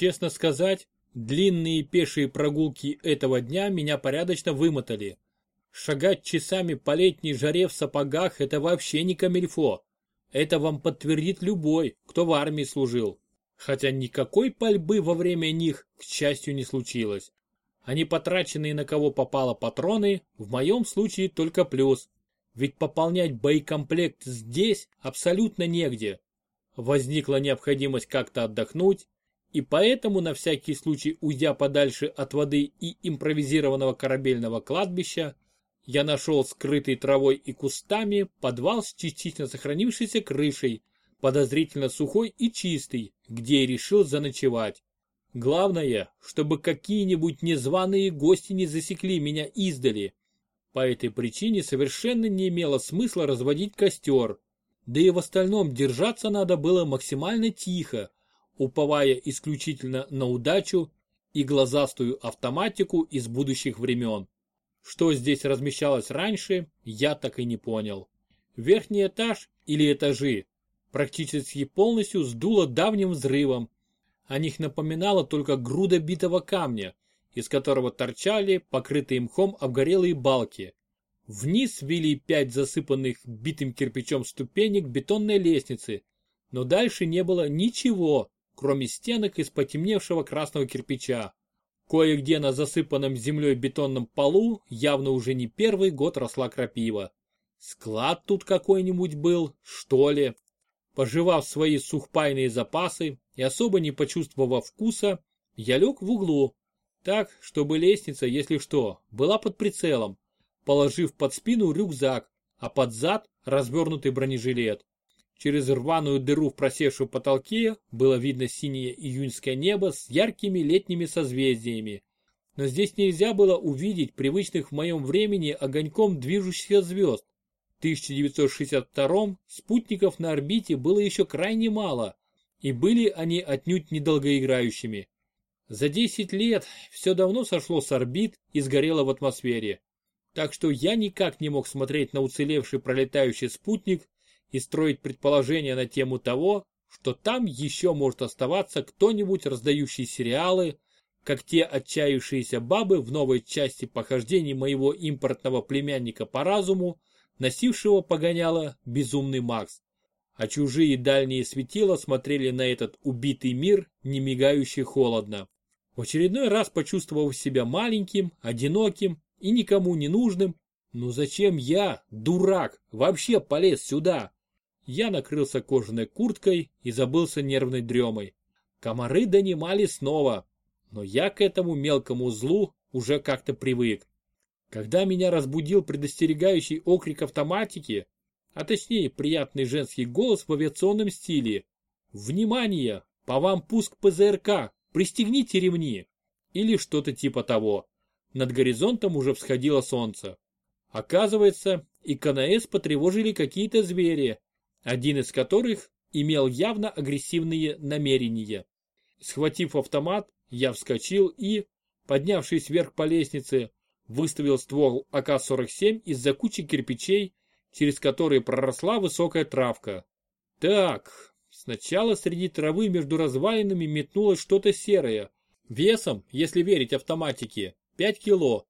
Честно сказать, длинные пешие прогулки этого дня меня порядочно вымотали. Шагать часами по летней жаре в сапогах – это вообще не камильфо. Это вам подтвердит любой, кто в армии служил. Хотя никакой пальбы во время них, к счастью, не случилось. Они потраченные на кого попало патроны, в моем случае только плюс. Ведь пополнять боекомплект здесь абсолютно негде. Возникла необходимость как-то отдохнуть, и поэтому на всякий случай уйдя подальше от воды и импровизированного корабельного кладбища, я нашел скрытый травой и кустами подвал с частично сохранившейся крышей, подозрительно сухой и чистый, где и решил заночевать. Главное, чтобы какие-нибудь незваные гости не засекли меня издали. По этой причине совершенно не имело смысла разводить костер. Да и в остальном держаться надо было максимально тихо, уповая исключительно на удачу и глазастую автоматику из будущих времен. Что здесь размещалось раньше, я так и не понял. Верхний этаж или этажи практически полностью сдуло давним взрывом. О них напоминала только груда битого камня, из которого торчали покрытые мхом обгорелые балки. Вниз вели пять засыпанных битым кирпичом ступенек бетонной лестницы, но дальше не было ничего, кроме стенок из потемневшего красного кирпича. Кое-где на засыпанном землей бетонном полу явно уже не первый год росла крапива. Склад тут какой-нибудь был, что ли? Пожевав свои сухпайные запасы и особо не почувствовав вкуса, я лег в углу, так, чтобы лестница, если что, была под прицелом, положив под спину рюкзак, а под зад развернутый бронежилет. Через рваную дыру в просевшем потолке было видно синее июньское небо с яркими летними созвездиями. Но здесь нельзя было увидеть привычных в моем времени огоньком движущихся звезд. В 1962 спутников на орбите было еще крайне мало, и были они отнюдь недолгоиграющими. За 10 лет все давно сошло с орбит и сгорело в атмосфере. Так что я никак не мог смотреть на уцелевший пролетающий спутник и строить предположения на тему того, что там еще может оставаться кто-нибудь, раздающий сериалы, как те отчаявшиеся бабы в новой части похождений моего импортного племянника по разуму, носившего погоняло «Безумный Макс». А чужие дальние светила смотрели на этот убитый мир, не мигающий холодно. В очередной раз почувствовав себя маленьким, одиноким и никому не нужным, ну зачем я, дурак, вообще полез сюда? Я накрылся кожаной курткой и забылся нервной дремой. Комары донимали снова, но я к этому мелкому злу уже как-то привык. Когда меня разбудил предостерегающий окрик автоматики, а точнее приятный женский голос в авиационном стиле. «Внимание! По вам пуск ПЗРК! Пристегните ремни!» Или что-то типа того. Над горизонтом уже всходило солнце. Оказывается, и КНС потревожили какие-то звери, один из которых имел явно агрессивные намерения. Схватив автомат, я вскочил и, поднявшись вверх по лестнице, выставил ствол АК-47 из-за кучи кирпичей, через которые проросла высокая травка. Так, сначала среди травы между развалинами метнулось что-то серое. Весом, если верить автоматике, 5 кило.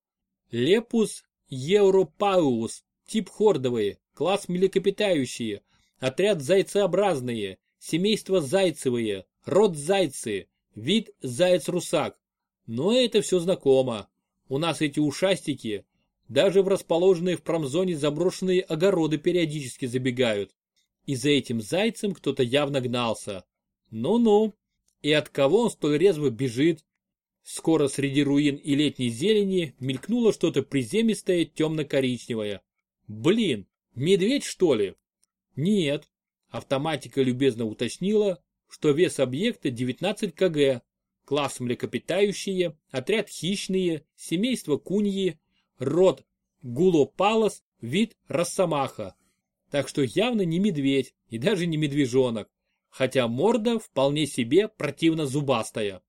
Лепус Европаус, тип хордовые, класс млекопитающие, Отряд зайцеобразные, семейство зайцевые, род зайцы, вид заяц-русак. Но это все знакомо. У нас эти ушастики, даже в расположенные в промзоне заброшенные огороды периодически забегают. И за этим зайцем кто-то явно гнался. Ну-ну. И от кого он столь резво бежит? Скоро среди руин и летней зелени мелькнуло что-то приземистое темно-коричневое. Блин, медведь что ли? Нет. Автоматика любезно уточнила, что вес объекта 19 кг, класс млекопитающие, отряд хищные, семейство куньи, род гулопалос, вид росомаха. Так что явно не медведь и даже не медвежонок, хотя морда вполне себе противно зубастая.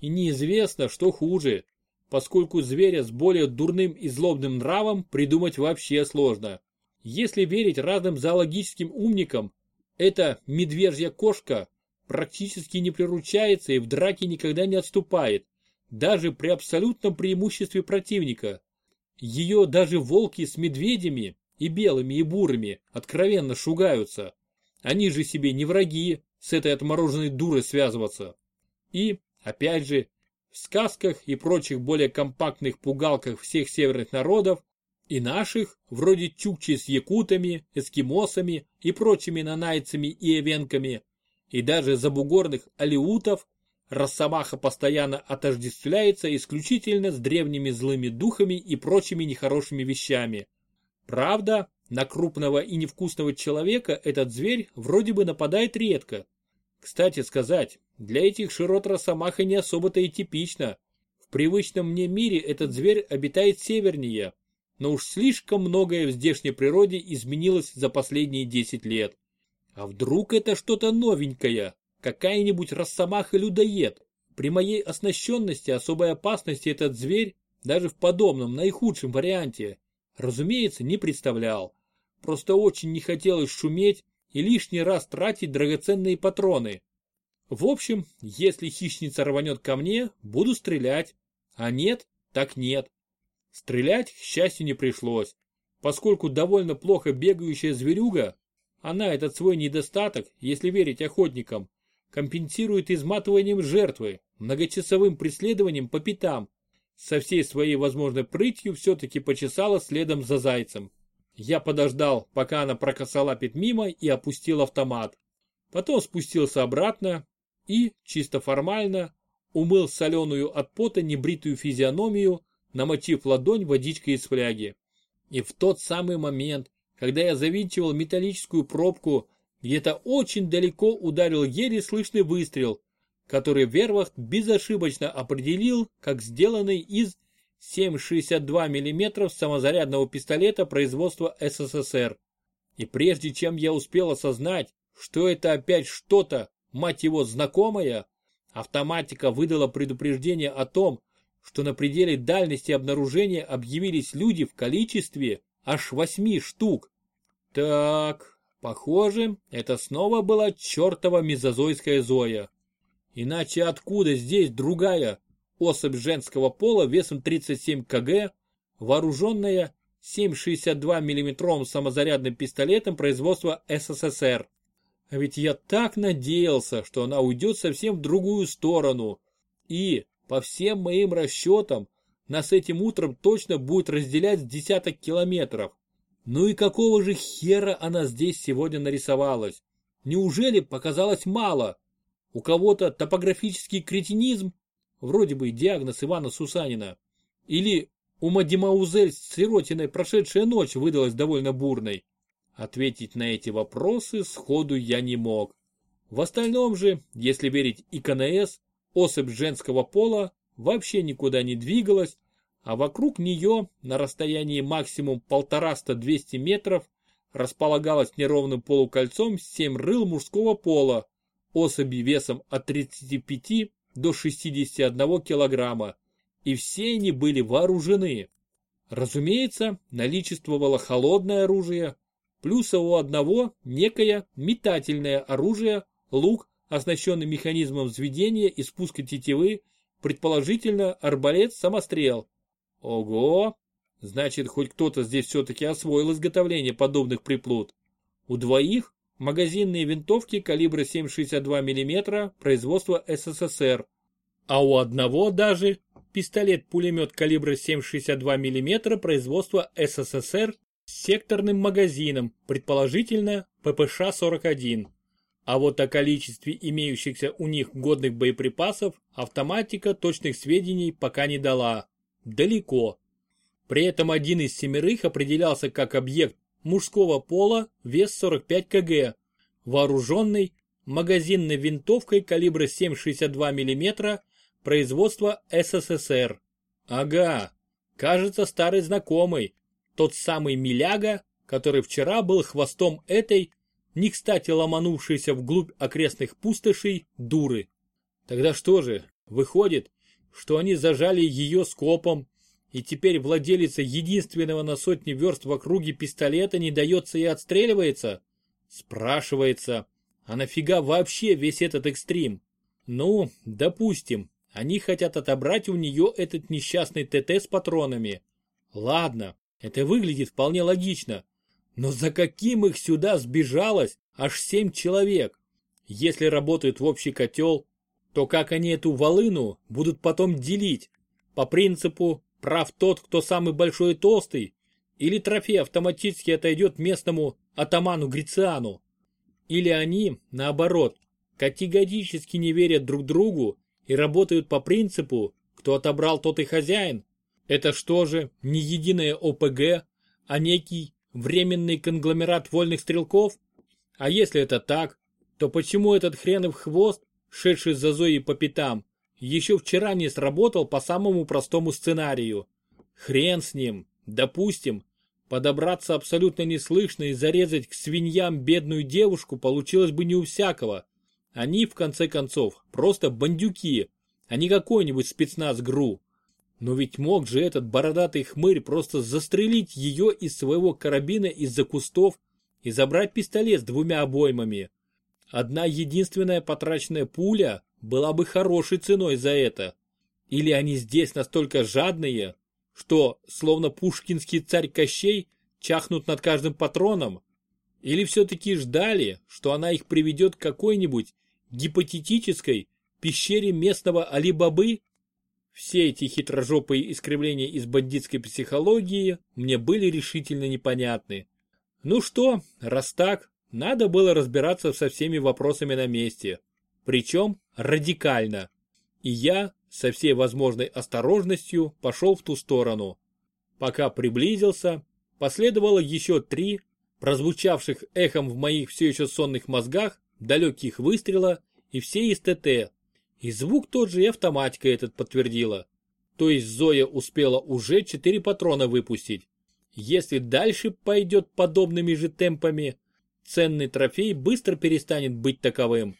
И неизвестно, что хуже, поскольку зверя с более дурным и злобным нравом придумать вообще сложно. Если верить разным зоологическим умникам, это медвежья кошка, практически не приручается и в драке никогда не отступает, даже при абсолютном преимуществе противника. Ее даже волки с медведями, и белыми, и бурыми, откровенно шугаются. Они же себе не враги с этой отмороженной дурой связываться. И, опять же, в сказках и прочих более компактных пугалках всех северных народов и наших, вроде чукчи с якутами, эскимосами и прочими нанайцами и эвенками, и даже забугорных алиутов, Росомаха постоянно отождествляется исключительно с древними злыми духами и прочими нехорошими вещами. Правда, на крупного и невкусного человека этот зверь вроде бы нападает редко. Кстати сказать, для этих широт Росомаха не особо-то и типично. В привычном мне мире этот зверь обитает севернее, но уж слишком многое в здешней природе изменилось за последние 10 лет. А вдруг это что-то новенькое, какая-нибудь росомаха-людоед? При моей оснащенности особой опасности этот зверь, даже в подобном, наихудшем варианте, разумеется, не представлял. Просто очень не хотелось шуметь и лишний раз тратить драгоценные патроны. В общем, если хищница рванет ко мне, буду стрелять. А нет, так нет. Стрелять, к счастью, не пришлось, поскольку довольно плохо бегающая зверюга, она этот свой недостаток, если верить охотникам, компенсирует изматыванием жертвы, многочасовым преследованием по пятам. Со всей своей возможной прытью все-таки почесала следом за зайцем. Я подождал, пока она прокосолапит мимо и опустил автомат. Потом спустился обратно и, чисто формально, умыл соленую от пота небритую физиономию, намочив ладонь водичкой из фляги. И в тот самый момент, когда я завинчивал металлическую пробку, где-то очень далеко ударил еле слышный выстрел, который Вервахт безошибочно определил как сделанный из 7,62 мм самозарядного пистолета производства СССР. И прежде чем я успел осознать, что это опять что-то, мать его, знакомое, автоматика выдала предупреждение о том, что на пределе дальности обнаружения объявились люди в количестве аж восьми штук. Так, похоже, это снова была чертова мезозойская Зоя. Иначе откуда здесь другая особь женского пола весом 37 кг, вооруженная 7,62 мм самозарядным пистолетом производства СССР? А ведь я так надеялся, что она уйдет совсем в другую сторону. И, по всем моим расчетам, нас этим утром точно будет разделять с десяток километров. Ну и какого же хера она здесь сегодня нарисовалась? Неужели показалось мало? У кого-то топографический кретинизм? Вроде бы диагноз Ивана Сусанина. Или у Мадемаузель с Сиротиной прошедшая ночь выдалась довольно бурной? Ответить на эти вопросы сходу я не мог. В остальном же, если верить ИКНС, особь женского пола вообще никуда не двигалась, а вокруг нее на расстоянии максимум полтораста-двести метров располагалось неровным полукольцом семь рыл мужского пола, особи весом от 35 до 61 килограмма, и все они были вооружены. Разумеется, наличествовало холодное оружие, плюс у одного некое метательное оружие, лук, оснащенный механизмом взведения и спуска тетивы, предположительно арбалет-самострел. Ого! Значит, хоть кто-то здесь все-таки освоил изготовление подобных приплод. У двоих магазинные винтовки калибра 7,62 мм производства СССР, а у одного даже пистолет-пулемет калибра 7,62 мм производства СССР с секторным магазином, предположительно ППШ-41. А вот о количестве имеющихся у них годных боеприпасов автоматика точных сведений пока не дала. Далеко. При этом один из семерых определялся как объект мужского пола вес 45 кг, вооруженный магазинной винтовкой калибра 7,62 мм производства СССР. Ага, кажется старый знакомый, тот самый Миляга, который вчера был хвостом этой, не кстати ломанувшейся вглубь окрестных пустошей, дуры. Тогда что же, выходит, что они зажали ее скопом, и теперь владелица единственного на сотни верст в округе пистолета не дается и отстреливается? Спрашивается, А нафига вообще весь этот экстрим? Ну, допустим, они хотят отобрать у нее этот несчастный ТТ с патронами. Ладно, это выглядит вполне логично. Но за каким их сюда сбежалось аж семь человек? Если работают в общий котел, то как они эту волыну будут потом делить? По принципу «прав тот, кто самый большой и толстый» или трофей автоматически отойдет местному атаману Грициану? Или они, наоборот, категорически не верят друг другу и работают по принципу «кто отобрал, тот и хозяин»? Это что же, не единое ОПГ, а некий временный конгломерат вольных стрелков? А если это так, то почему этот хренов хвост, шедший за Зоей по пятам, еще вчера не сработал по самому простому сценарию? Хрен с ним, допустим, подобраться абсолютно неслышно и зарезать к свиньям бедную девушку получилось бы не у всякого. Они, в конце концов, просто бандюки, а не какой-нибудь спецназ ГРУ. Но ведь мог же этот бородатый хмырь просто застрелить ее из своего карабина из-за кустов и забрать пистолет с двумя обоймами. Одна единственная потраченная пуля была бы хорошей ценой за это. Или они здесь настолько жадные, что, словно пушкинский царь Кощей, чахнут над каждым патроном? Или все-таки ждали, что она их приведет к какой-нибудь гипотетической пещере местного Али-Бабы? Все эти хитрожопые искривления из бандитской психологии мне были решительно непонятны. Ну что, раз так, надо было разбираться со всеми вопросами на месте. Причем радикально. И я, со всей возможной осторожностью, пошел в ту сторону. Пока приблизился, последовало еще три, прозвучавших эхом в моих все еще сонных мозгах, далеких выстрела и все из ТТ. И звук тот же и автоматика этот подтвердила. То есть Зоя успела уже четыре патрона выпустить. Если дальше пойдет подобными же темпами, ценный трофей быстро перестанет быть таковым.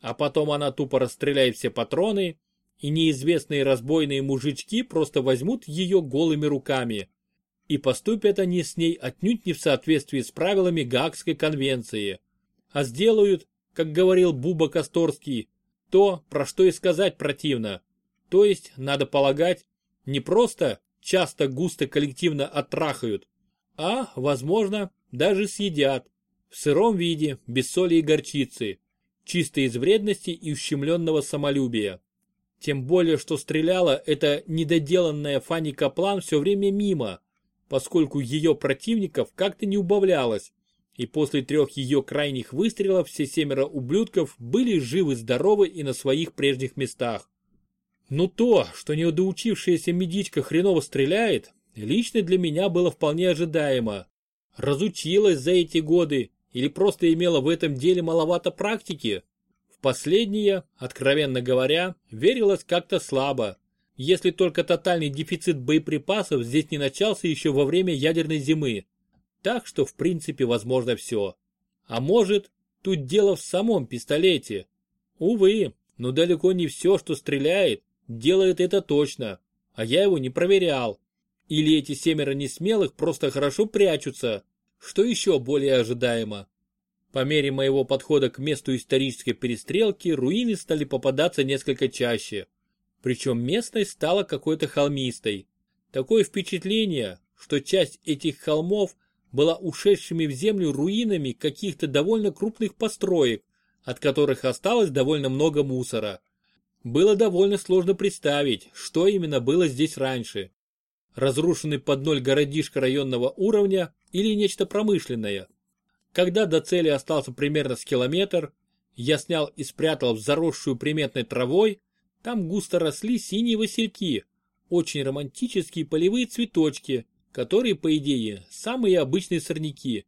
А потом она тупо расстреляет все патроны, и неизвестные разбойные мужички просто возьмут ее голыми руками. И поступят они с ней отнюдь не в соответствии с правилами Гаагской конвенции, а сделают, как говорил Буба Косторский, то, про что и сказать противно. То есть, надо полагать, не просто часто густо коллективно оттрахают, а, возможно, даже съедят в сыром виде, без соли и горчицы, чисто из вредности и ущемленного самолюбия. Тем более, что стреляла эта недоделанная Фанни Каплан все время мимо, поскольку ее противников как-то не убавлялось, и после трех ее крайних выстрелов все семеро ублюдков были живы-здоровы и на своих прежних местах. Но то, что недоучившаяся медичка хреново стреляет, лично для меня было вполне ожидаемо. Разучилась за эти годы или просто имела в этом деле маловато практики? В последнее, откровенно говоря, верилось как-то слабо, если только тотальный дефицит боеприпасов здесь не начался еще во время ядерной зимы. Так что в принципе возможно все. А может, тут дело в самом пистолете. Увы, но далеко не все, что стреляет, делает это точно, а я его не проверял. Или эти семеро несмелых просто хорошо прячутся, что еще более ожидаемо. По мере моего подхода к месту исторической перестрелки руины стали попадаться несколько чаще. Причем местность стала какой-то холмистой. Такое впечатление, что часть этих холмов была ушедшими в землю руинами каких-то довольно крупных построек, от которых осталось довольно много мусора. Было довольно сложно представить, что именно было здесь раньше. Разрушенный под ноль городишко районного уровня или нечто промышленное. Когда до цели остался примерно с километр, я снял и спрятал в заросшую приметной травой, там густо росли синие васильки, очень романтические полевые цветочки, которые, по идее, самые обычные сорняки.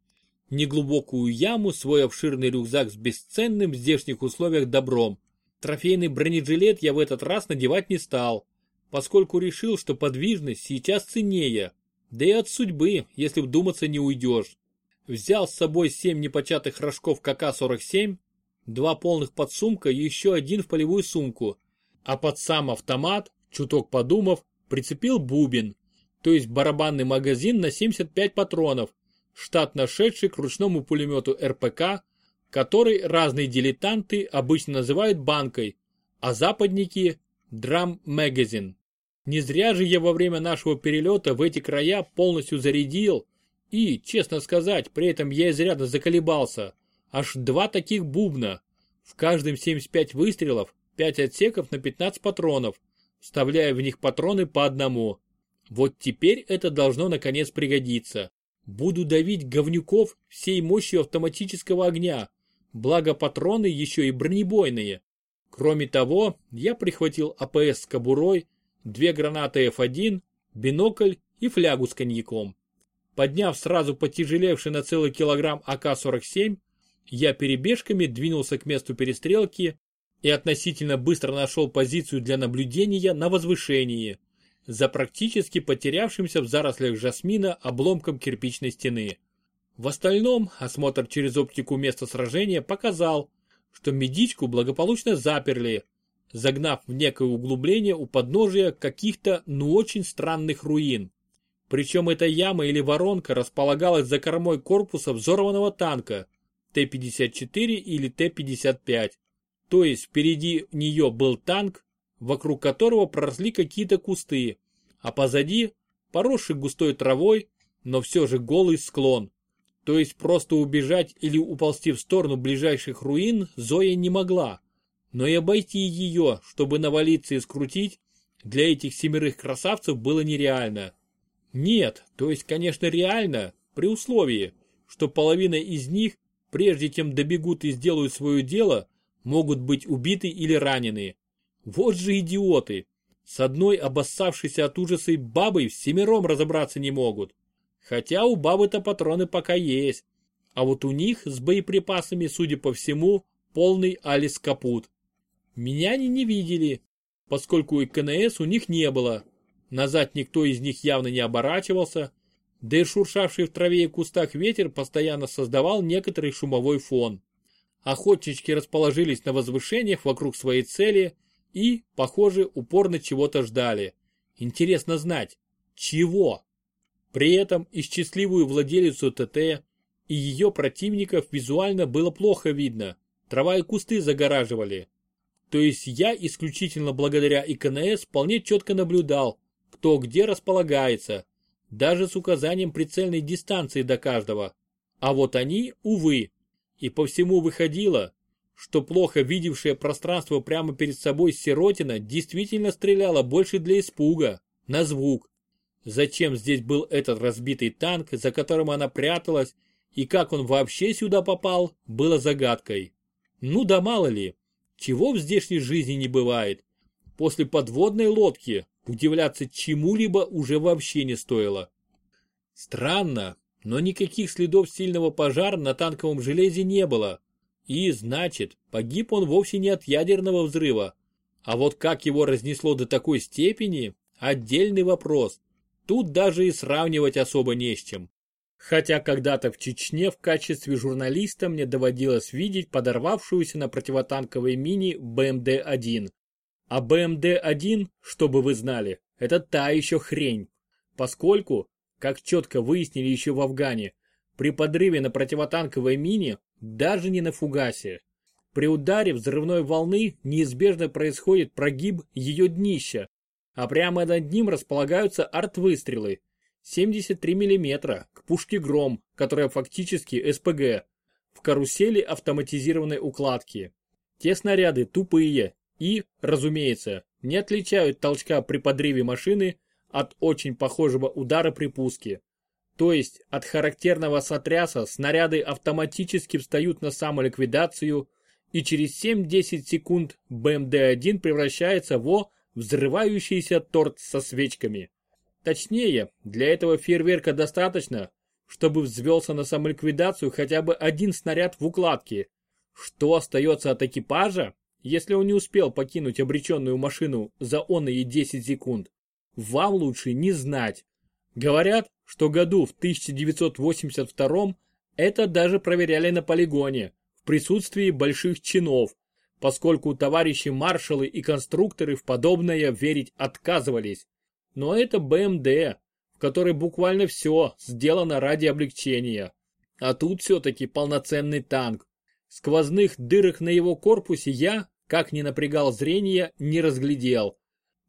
Неглубокую яму, свой обширный рюкзак с бесценным в здешних условиях добром. Трофейный бронежилет я в этот раз надевать не стал, поскольку решил, что подвижность сейчас ценнее, да и от судьбы, если вдуматься не уйдешь. Взял с собой семь непочатых рожков КК-47, два полных подсумка и еще один в полевую сумку, а под сам автомат, чуток подумав, прицепил бубен, то есть барабанный магазин на 75 патронов, штат нашедший к ручному пулемету РПК, который разные дилетанты обычно называют банкой, а западники – Magazine. Не зря же я во время нашего перелета в эти края полностью зарядил и, честно сказать, при этом я изрядно заколебался. Аж два таких бубна. В каждом 75 выстрелов, 5 отсеков на 15 патронов, вставляя в них патроны по одному. Вот теперь это должно наконец пригодиться. Буду давить говнюков всей мощью автоматического огня, благо патроны еще и бронебойные. Кроме того, я прихватил АПС с кобурой, две гранаты F1, бинокль и флягу с коньяком. Подняв сразу потяжелевший на целый килограмм АК-47, я перебежками двинулся к месту перестрелки и относительно быстро нашел позицию для наблюдения на возвышении, за практически потерявшимся в зарослях жасмина обломком кирпичной стены. В остальном осмотр через оптику места сражения показал, что медичку благополучно заперли, загнав в некое углубление у подножия каких-то ну очень странных руин. Причем эта яма или воронка располагалась за кормой корпуса взорванного танка Т-54 или Т-55. То есть впереди нее был танк, вокруг которого проросли какие-то кусты, а позади поросший густой травой, но все же голый склон. То есть просто убежать или уползти в сторону ближайших руин Зоя не могла. Но и обойти ее, чтобы навалиться и скрутить, для этих семерых красавцев было нереально. Нет, то есть, конечно, реально, при условии, что половина из них, прежде чем добегут и сделают свое дело, могут быть убиты или ранены. Вот же идиоты. С одной обоссавшейся от ужаса бабой всемиром разобраться не могут. Хотя у бабы-то патроны пока есть. А вот у них с боеприпасами, судя по всему, полный алис капут. Меня они не видели, поскольку и КНС у них не было. Назад никто из них явно не оборачивался, да и шуршавший в траве и кустах ветер постоянно создавал некоторый шумовой фон. Охотнички расположились на возвышениях вокруг своей цели и, похоже, упорно чего-то ждали. Интересно знать, чего? При этом и счастливую владелицу ТТ, и ее противников визуально было плохо видно. Трава и кусты загораживали. То есть я исключительно благодаря ИКНС вполне четко наблюдал, кто где располагается, даже с указанием прицельной дистанции до каждого. А вот они, увы. И по всему выходило, что плохо видевшее пространство прямо перед собой Сиротина действительно стреляла больше для испуга, на звук. Зачем здесь был этот разбитый танк, за которым она пряталась, и как он вообще сюда попал, было загадкой. Ну да мало ли, чего в здешней жизни не бывает. После подводной лодки удивляться чему-либо уже вообще не стоило. Странно, но никаких следов сильного пожара на танковом железе не было. И, значит, погиб он вовсе не от ядерного взрыва. А вот как его разнесло до такой степени – отдельный вопрос. Тут даже и сравнивать особо не с чем. Хотя когда-то в Чечне в качестве журналиста мне доводилось видеть подорвавшуюся на противотанковой мини БМД-1. А БМД-1, чтобы вы знали, это та еще хрень. Поскольку, как четко выяснили еще в Афгане, при подрыве на противотанковой мине, даже не на фугасе, при ударе взрывной волны неизбежно происходит прогиб ее днища, а прямо над ним располагаются арт-выстрелы, 73 мм к пушке «Гром», которая фактически СПГ, в карусели автоматизированной укладки. Те снаряды тупые и, разумеется, не отличают толчка при подрыве машины от очень похожего удара при пуске. То есть от характерного сотряса снаряды автоматически встают на самоликвидацию и через 7-10 секунд БМД-1 превращается в взрывающийся торт со свечками. Точнее, для этого фейерверка достаточно, чтобы взвелся на самоликвидацию хотя бы один снаряд в укладке. Что остается от экипажа, если он не успел покинуть обреченную машину за оные 10 секунд? Вам лучше не знать. Говорят, что году в 1982 это даже проверяли на полигоне, в присутствии больших чинов, поскольку товарищи маршалы и конструкторы в подобное верить отказывались. Но это БМД, в которой буквально все сделано ради облегчения. А тут все-таки полноценный танк. Сквозных дырок на его корпусе я, как ни напрягал зрение, не разглядел.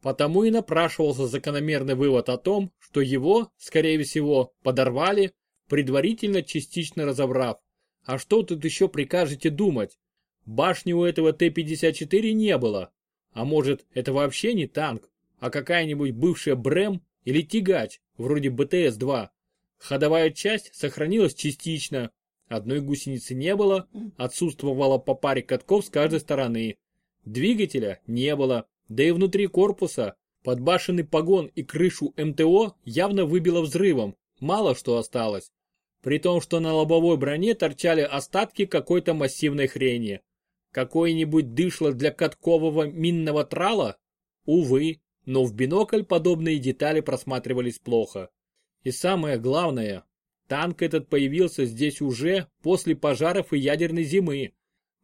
Потому и напрашивался закономерный вывод о том, что его, скорее всего, подорвали, предварительно частично разобрав. А что тут еще прикажете думать? Башни у этого Т-54 не было. А может, это вообще не танк, а какая-нибудь бывшая БРЭМ или тягач, вроде БТС-2. Ходовая часть сохранилась частично. Одной гусеницы не было, отсутствовало по паре катков с каждой стороны. Двигателя не было, да и внутри корпуса подбашенный погон и крышу МТО явно выбило взрывом, мало что осталось. При том, что на лобовой броне торчали остатки какой-то массивной хрени. Какое-нибудь дышло для каткового минного трала? Увы, но в бинокль подобные детали просматривались плохо. И самое главное, танк этот появился здесь уже после пожаров и ядерной зимы.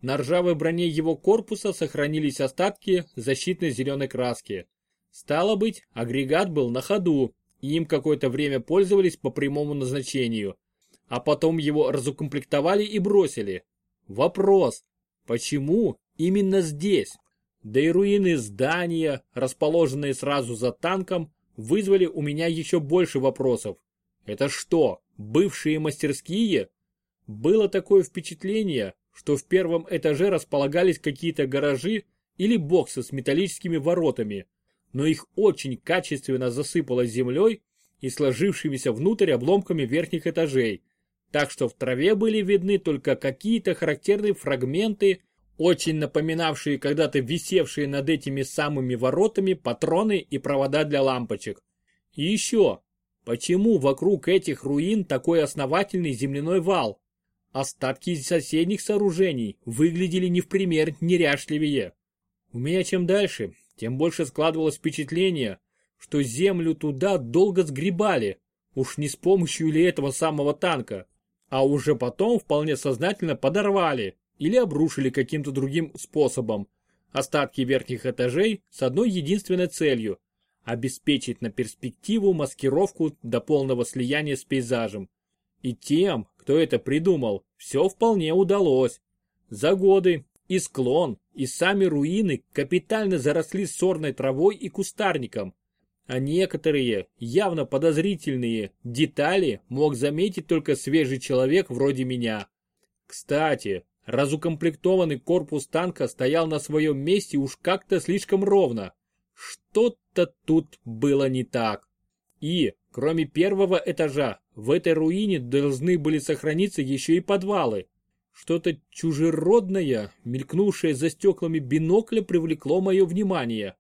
На ржавой броне его корпуса сохранились остатки защитной зеленой краски. Стало быть, агрегат был на ходу, и им какое-то время пользовались по прямому назначению. А потом его разукомплектовали и бросили. Вопрос, Почему именно здесь? Да и руины здания, расположенные сразу за танком, вызвали у меня еще больше вопросов. Это что, бывшие мастерские? Было такое впечатление, что в первом этаже располагались какие-то гаражи или боксы с металлическими воротами, но их очень качественно засыпало землей и сложившимися внутрь обломками верхних этажей, так что в траве были видны только какие-то характерные фрагменты, очень напоминавшие когда-то висевшие над этими самыми воротами патроны и провода для лампочек. И еще, почему вокруг этих руин такой основательный земляной вал? Остатки соседних сооружений выглядели не в пример неряшливее. У меня чем дальше, тем больше складывалось впечатление, что землю туда долго сгребали, уж не с помощью ли этого самого танка а уже потом вполне сознательно подорвали или обрушили каким-то другим способом остатки верхних этажей с одной единственной целью – обеспечить на перспективу маскировку до полного слияния с пейзажем. И тем, кто это придумал, все вполне удалось. За годы и склон, и сами руины капитально заросли сорной травой и кустарником, а некоторые, явно подозрительные, детали мог заметить только свежий человек вроде меня. Кстати, разукомплектованный корпус танка стоял на своем месте уж как-то слишком ровно. Что-то тут было не так. И, кроме первого этажа, в этой руине должны были сохраниться еще и подвалы. Что-то чужеродное, мелькнувшее за стеклами бинокля, привлекло мое внимание.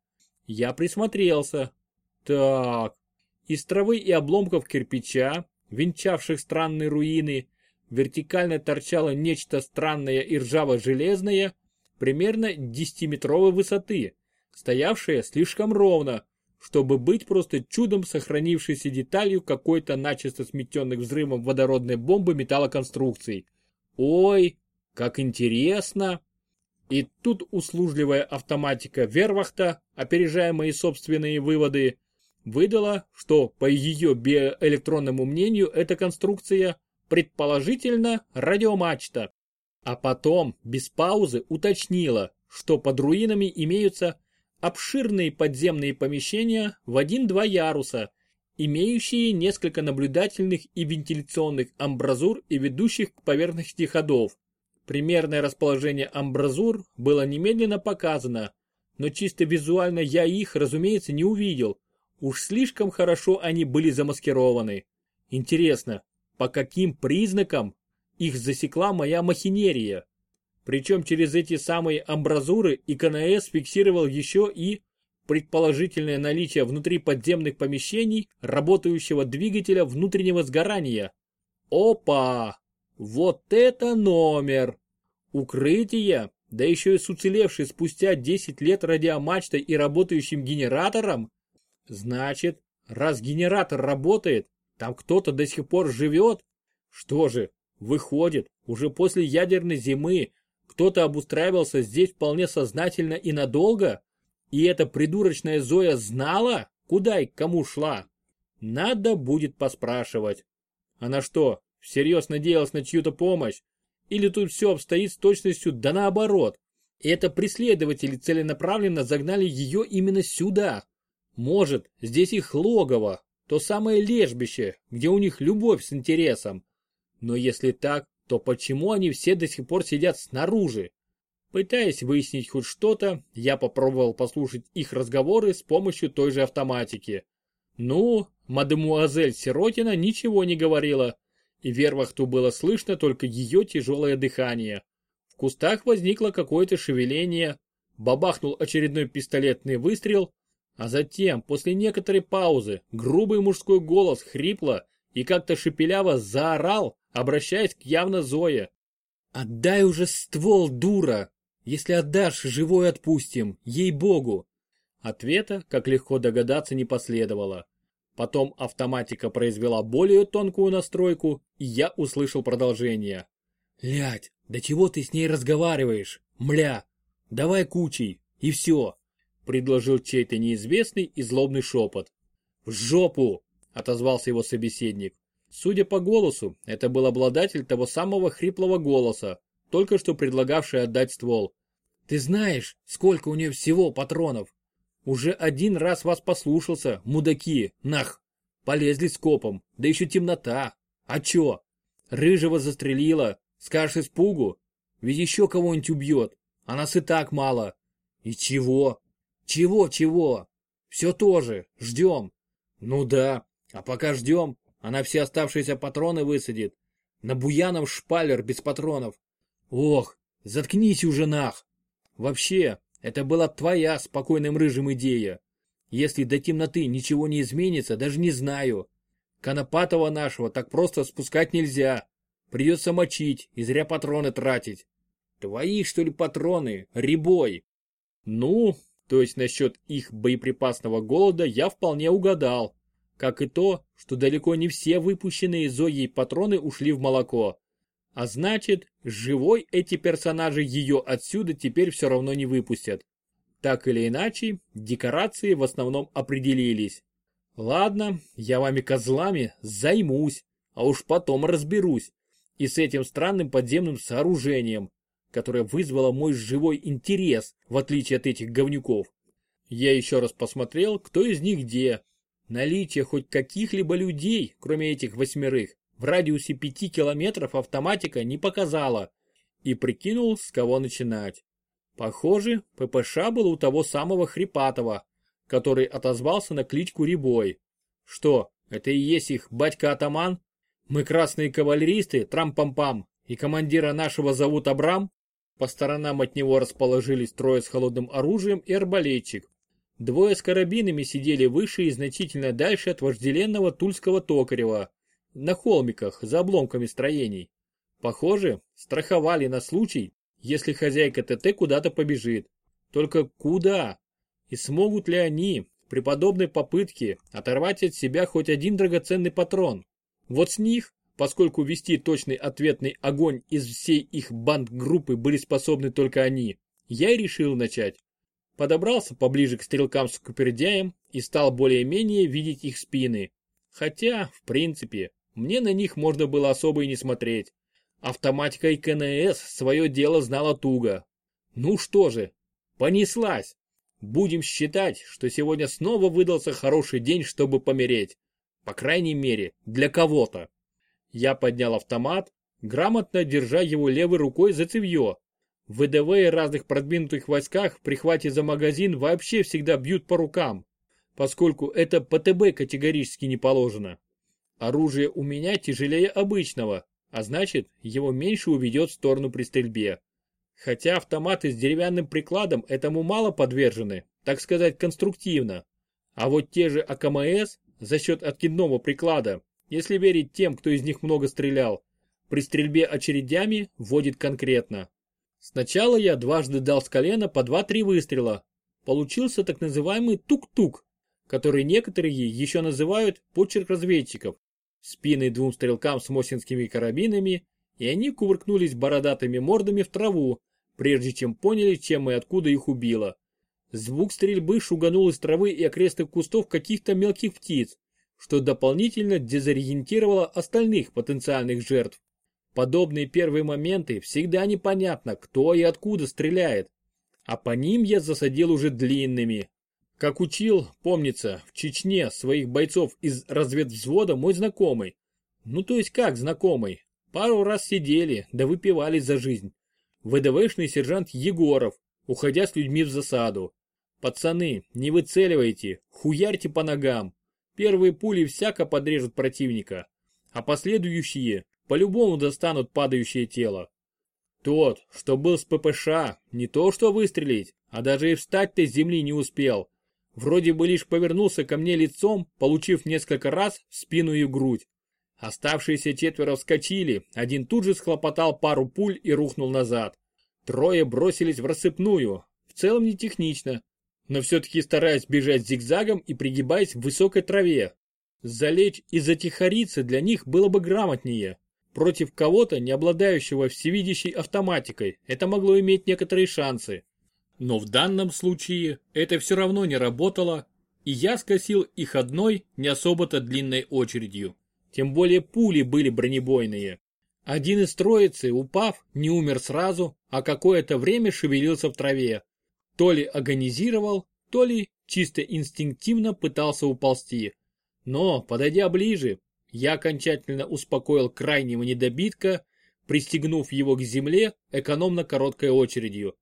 Я присмотрелся, так, из травы и обломков кирпича, венчавших странные руины, вертикально торчало нечто странное и ржаво-железное, примерно 10-метровой высоты, стоявшее слишком ровно, чтобы быть просто чудом сохранившейся деталью какой-то начисто сметенных взрывом водородной бомбы металлоконструкций. Ой, как интересно! И тут услужливая автоматика Вервахта, опережая мои собственные выводы, выдала, что, по ее биоэлектронному мнению, эта конструкция предположительно радиомачта. А потом, без паузы, уточнила, что под руинами имеются обширные подземные помещения в один-два яруса, имеющие несколько наблюдательных и вентиляционных амбразур и ведущих к поверхности ходов. Примерное расположение амбразур было немедленно показано, но чисто визуально я их, разумеется, не увидел, Уж слишком хорошо они были замаскированы. Интересно, по каким признакам их засекла моя махинерия? Причем через эти самые амбразуры ИКНС фиксировал еще и предположительное наличие внутри подземных помещений работающего двигателя внутреннего сгорания. Опа! Вот это номер! Укрытие, да еще и с уцелевшей спустя 10 лет радиомачтой и работающим генератором, Значит, раз генератор работает, там кто-то до сих пор живет? Что же, выходит, уже после ядерной зимы кто-то обустраивался здесь вполне сознательно и надолго? И эта придурочная Зоя знала, куда и к кому шла? Надо будет поспрашивать. Она что, всерьез надеялась на чью-то помощь? Или тут все обстоит с точностью да наоборот. И это преследователи целенаправленно загнали ее именно сюда. Может, здесь их логово, то самое лежбище, где у них любовь с интересом. Но если так, то почему они все до сих пор сидят снаружи? Пытаясь выяснить хоть что-то, я попробовал послушать их разговоры с помощью той же автоматики. Ну, мадемуазель Сиротина ничего не говорила, и Вервахту было слышно только ее тяжелое дыхание. В кустах возникло какое-то шевеление, бабахнул очередной пистолетный выстрел, а затем, после некоторой паузы, грубый мужской голос хрипло и как-то шепеляво заорал, обращаясь к явно Зое. «Отдай уже ствол, дура! Если отдашь, живой отпустим, ей-богу!» Ответа, как легко догадаться, не последовало. Потом автоматика произвела более тонкую настройку, и я услышал продолжение. «Лядь, да чего ты с ней разговариваешь? Мля! Давай кучей, и все!» Предложил чей-то неизвестный и злобный шепот. «В жопу!» — отозвался его собеседник. Судя по голосу, это был обладатель того самого хриплого голоса, только что предлагавший отдать ствол. «Ты знаешь, сколько у нее всего патронов? Уже один раз вас послушался, мудаки, нах! Полезли с копом, да еще темнота. А чё? Рыжего застрелила, скажешь испугу? Ведь еще кого-нибудь убьет, а нас и так мало. И чего? Чего-чего? Все тоже, ждем. Ну да, а пока ждем, она все оставшиеся патроны высадит. На Буянов шпалер без патронов. Ох, заткнись уже нах. Вообще, это была твоя спокойным рыжим идея. Если до темноты ничего не изменится, даже не знаю. Конопатого нашего так просто спускать нельзя. Придется мочить и зря патроны тратить. Твои, что ли, патроны, ребой? Ну, то есть насчет их боеприпасного голода я вполне угадал. Как и то, что далеко не все выпущенные Зоей патроны ушли в молоко. А значит, живой эти персонажи ее отсюда теперь все равно не выпустят. Так или иначе, декорации в основном определились. Ладно, я вами козлами займусь, а уж потом разберусь. И с этим странным подземным сооружением, которое вызвало мой живой интерес, в отличие от этих говнюков. Я еще раз посмотрел, кто из них где. Наличие хоть каких-либо людей, кроме этих восьмерых, в радиусе 5 километров автоматика не показала и прикинул, с кого начинать. Похоже, ППШ был у того самого Хрипатова, который отозвался на кличку Рябой. Что, это и есть их батька-атаман? Мы красные кавалеристы, трам-пам-пам, и командира нашего зовут Абрам? По сторонам от него расположились трое с холодным оружием и арбалетчик. Двое с карабинами сидели выше и значительно дальше от вожделенного тульского токарева, на холмиках за обломками строений. Похоже, страховали на случай, если хозяйка ТТ куда-то побежит. Только куда? И смогут ли они при подобной попытке оторвать от себя хоть один драгоценный патрон? Вот с них, поскольку вести точный ответный огонь из всей их банд-группы были способны только они, я и решил начать. Подобрался поближе к стрелкам с купердяем и стал более-менее видеть их спины. Хотя, в принципе, мне на них можно было особо и не смотреть. Автоматика и КНС свое дело знала туго. Ну что же, понеслась. Будем считать, что сегодня снова выдался хороший день, чтобы помереть. По крайней мере, для кого-то. Я поднял автомат, грамотно держа его левой рукой за цевье. В ВДВ и разных продвинутых войсках в прихвате за магазин вообще всегда бьют по рукам, поскольку это ПТБ категорически не положено. Оружие у меня тяжелее обычного, а значит, его меньше уведет в сторону при стрельбе. Хотя автоматы с деревянным прикладом этому мало подвержены, так сказать, конструктивно. А вот те же АКМС за счет откидного приклада, если верить тем, кто из них много стрелял, при стрельбе очередями вводит конкретно. Сначала я дважды дал с колена по 2-3 выстрела. Получился так называемый тук-тук, который некоторые еще называют почерк разведчиков спины двум стрелкам с мосинскими карабинами, и они кувыркнулись бородатыми мордами в траву, прежде чем поняли, чем и откуда их убило. Звук стрельбы шуганул из травы и окрестных кустов каких-то мелких птиц, что дополнительно дезориентировало остальных потенциальных жертв. Подобные первые моменты всегда непонятно, кто и откуда стреляет. А по ним я засадил уже длинными. Как учил, помнится, в Чечне своих бойцов из разведвзвода мой знакомый. Ну то есть как знакомый? Пару раз сидели, да выпивали за жизнь. ВДВшный сержант Егоров, уходя с людьми в засаду. Пацаны, не выцеливайте, хуярьте по ногам. Первые пули всяко подрежут противника, а последующие по-любому достанут падающее тело. Тот, что был с ППШ, не то что выстрелить, а даже и встать-то с земли не успел. Вроде бы лишь повернулся ко мне лицом, получив несколько раз в спину и грудь. Оставшиеся четверо вскочили, один тут же схлопотал пару пуль и рухнул назад. Трое бросились в рассыпную, в целом не технично, но все-таки стараясь бежать зигзагом и пригибаясь в высокой траве. Залечь и затихариться для них было бы грамотнее. Против кого-то, не обладающего всевидящей автоматикой, это могло иметь некоторые шансы. Но в данном случае это все равно не работало, и я скосил их одной, не особо-то длинной очередью. Тем более пули были бронебойные. Один из троицы, упав, не умер сразу, а какое-то время шевелился в траве. То ли агонизировал, то ли чисто инстинктивно пытался уползти. Но, подойдя ближе, я окончательно успокоил крайнего недобитка, пристегнув его к земле экономно короткой очередью.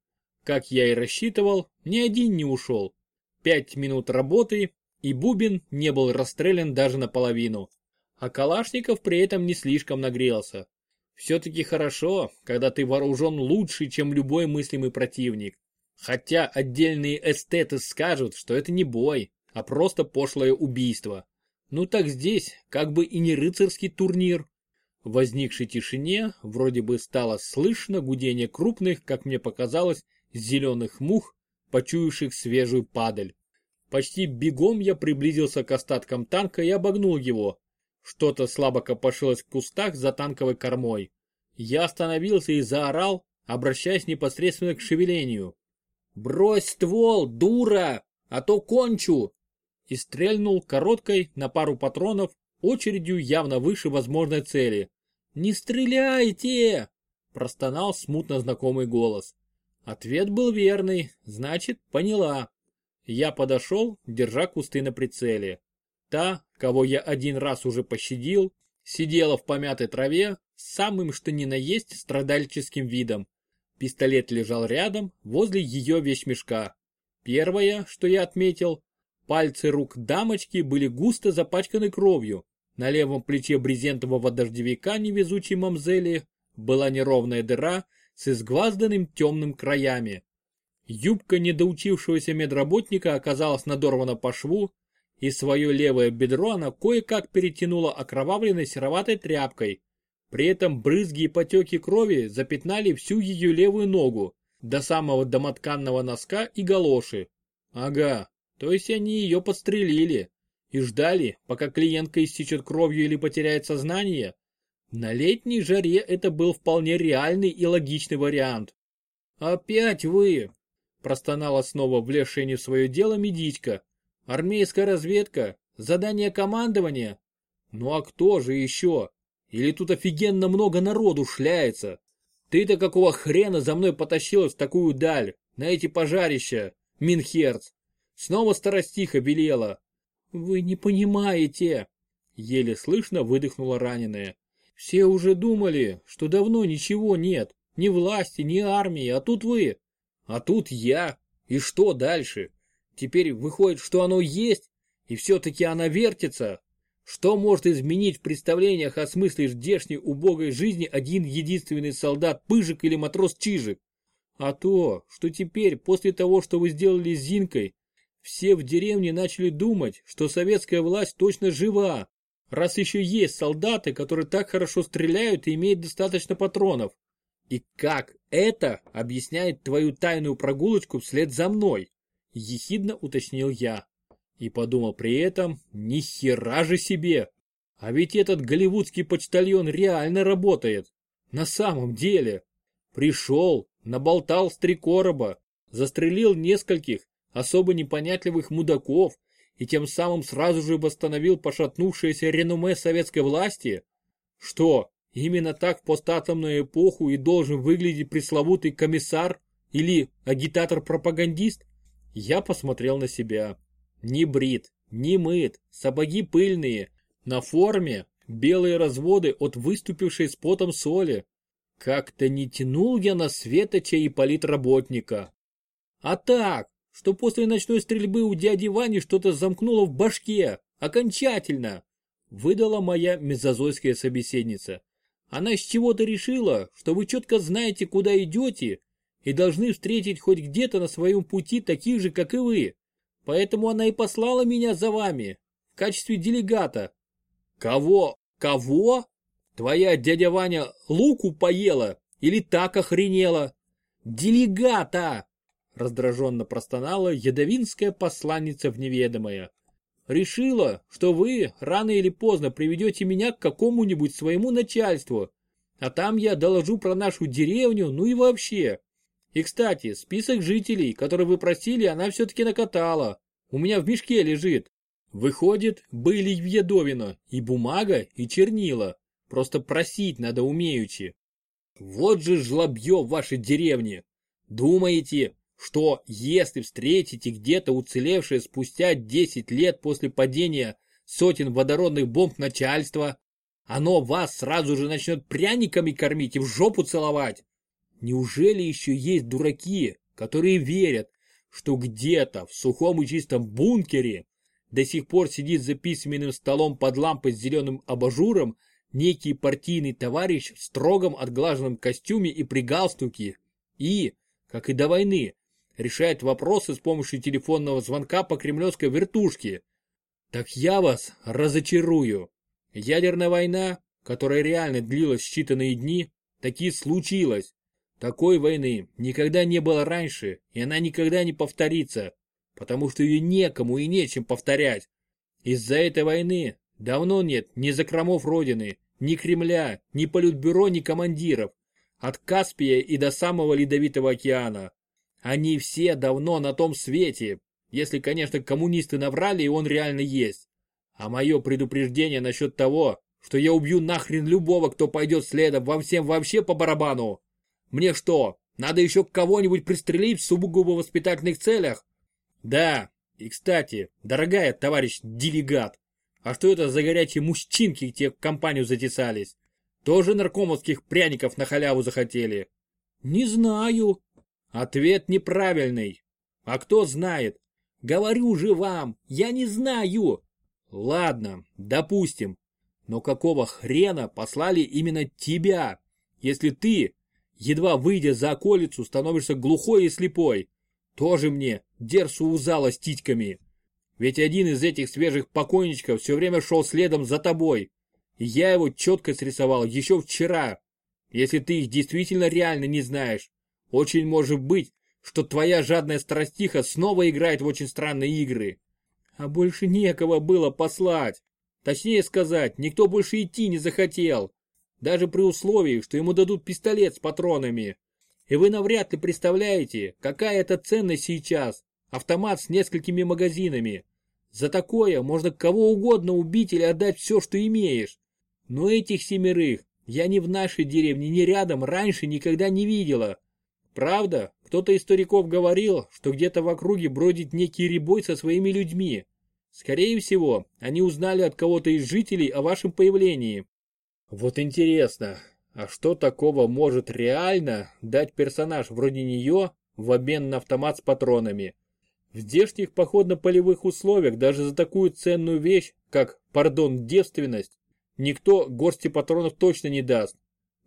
Как я и рассчитывал, ни один не ушел. Пять минут работы, и Бубин не был расстрелян даже наполовину. А Калашников при этом не слишком нагрелся. Все-таки хорошо, когда ты вооружен лучше, чем любой мыслимый противник. Хотя отдельные эстеты скажут, что это не бой, а просто пошлое убийство. Ну так здесь как бы и не рыцарский турнир. В возникшей тишине вроде бы стало слышно гудение крупных, как мне показалось, зеленых мух, почуявших свежую падаль. Почти бегом я приблизился к остаткам танка и обогнул его. Что-то слабо копошилось в кустах за танковой кормой. Я остановился и заорал, обращаясь непосредственно к шевелению. «Брось ствол, дура, а то кончу!» И стрельнул короткой на пару патронов очередью явно выше возможной цели. «Не стреляйте!» – простонал смутно знакомый голос. Ответ был верный, значит, поняла. Я подошел, держа кусты на прицеле. Та, кого я один раз уже пощадил, сидела в помятой траве с самым что ни на есть страдальческим видом. Пистолет лежал рядом, возле ее вещмешка. Первое, что я отметил, Пальцы рук дамочки были густо запачканы кровью. На левом плече брезентового дождевика невезучей мамзели была неровная дыра с изгвазданным темным краями. Юбка недоучившегося медработника оказалась надорвана по шву, и свое левое бедро она кое-как перетянула окровавленной сероватой тряпкой. При этом брызги и потеки крови запятнали всю ее левую ногу, до самого домотканного носка и галоши. Ага, то есть они ее подстрелили и ждали, пока клиентка истечет кровью или потеряет сознание? На летней жаре это был вполне реальный и логичный вариант. «Опять вы!» – простонала снова влезшая не в свое дело медичка. «Армейская разведка? Задание командования? Ну а кто же еще? Или тут офигенно много народу шляется? Ты-то какого хрена за мной потащилась в такую даль, на эти пожарища, Минхерц? Снова старостиха белела. «Вы не понимаете!» Еле слышно выдохнула раненая. «Все уже думали, что давно ничего нет. Ни власти, ни армии, а тут вы. А тут я. И что дальше? Теперь выходит, что оно есть, и все-таки она вертится. Что может изменить в представлениях о смысле здешней убогой жизни один единственный солдат Пыжик или матрос Чижик? А то, что теперь, после того, что вы сделали с Зинкой, все в деревне начали думать, что советская власть точно жива, раз еще есть солдаты, которые так хорошо стреляют и имеют достаточно патронов. И как это объясняет твою тайную прогулочку вслед за мной? Ехидно уточнил я. И подумал при этом, ни хера же себе. А ведь этот голливудский почтальон реально работает. На самом деле. Пришел, наболтал с три короба, застрелил нескольких особо непонятливых мудаков и тем самым сразу же восстановил пошатнувшееся реноме советской власти? Что, Именно так в постатомную эпоху и должен выглядеть пресловутый комиссар или агитатор-пропагандист? Я посмотрел на себя. Не брит, не мыт, сапоги пыльные, на форме белые разводы от выступившей с потом соли. Как-то не тянул я на светоча и политработника. А так, что после ночной стрельбы у дяди Вани что-то замкнуло в башке, окончательно, выдала моя мезозойская собеседница. Она с чего-то решила, что вы четко знаете, куда идете, и должны встретить хоть где-то на своем пути таких же, как и вы. Поэтому она и послала меня за вами, в качестве делегата. Кого? Кого? Твоя дядя Ваня луку поела или так охренела? Делегата! Раздраженно простонала ядовинская посланница в неведомое. Решила, что вы рано или поздно приведете меня к какому-нибудь своему начальству, а там я доложу про нашу деревню, ну и вообще. И, кстати, список жителей, которые вы просили, она все-таки накатала. У меня в мешке лежит. Выходит, были в Ядовино и бумага, и чернила. Просто просить надо умеючи. Вот же жлобье в вашей деревне. Думаете, что если встретите где-то уцелевшее спустя 10 лет после падения сотен водородных бомб начальства, оно вас сразу же начнет пряниками кормить и в жопу целовать? Неужели еще есть дураки, которые верят, что где-то в сухом и чистом бункере до сих пор сидит за письменным столом под лампой с зеленым абажуром некий партийный товарищ в строгом отглаженном костюме и при галстуке и, как и до войны, решает вопросы с помощью телефонного звонка по кремлевской вертушке. Так я вас разочарую. Ядерная война, которая реально длилась считанные дни, таки случилась. Такой войны никогда не было раньше, и она никогда не повторится, потому что ее некому и нечем повторять. Из-за этой войны давно нет ни закромов Родины, ни Кремля, ни Политбюро, ни командиров. От Каспия и до самого Ледовитого океана. Они все давно на том свете, если, конечно, коммунисты наврали и он реально есть. А мое предупреждение насчет того, что я убью нахрен любого, кто пойдет следом, вам всем вообще по барабану. Мне что, надо еще кого-нибудь пристрелить в сугубо воспитательных целях? Да, и кстати, дорогая товарищ делегат, а что это за горячие мужчинки те в компанию затесались? Тоже наркомовских пряников на халяву захотели? Не знаю, Ответ неправильный. А кто знает? Говорю же вам, я не знаю. Ладно, допустим. Но какого хрена послали именно тебя, если ты, едва выйдя за околицу, становишься глухой и слепой? Тоже мне дерсу узала с титьками. Ведь один из этих свежих покойничков все время шел следом за тобой. И я его четко срисовал еще вчера. Если ты их действительно реально не знаешь, очень может быть, что твоя жадная страстиха снова играет в очень странные игры. А больше некого было послать. Точнее сказать, никто больше идти не захотел. Даже при условии, что ему дадут пистолет с патронами. И вы навряд ли представляете, какая это ценность сейчас. Автомат с несколькими магазинами. За такое можно кого угодно убить или отдать все, что имеешь. Но этих семерых я ни в нашей деревне, ни рядом раньше никогда не видела. Правда, кто-то из стариков говорил, что где-то в округе бродит некий ребой со своими людьми. Скорее всего, они узнали от кого-то из жителей о вашем появлении. Вот интересно, а что такого может реально дать персонаж вроде нее в обмен на автомат с патронами? В здешних походно-полевых условиях даже за такую ценную вещь, как, пардон, девственность, никто горсти патронов точно не даст.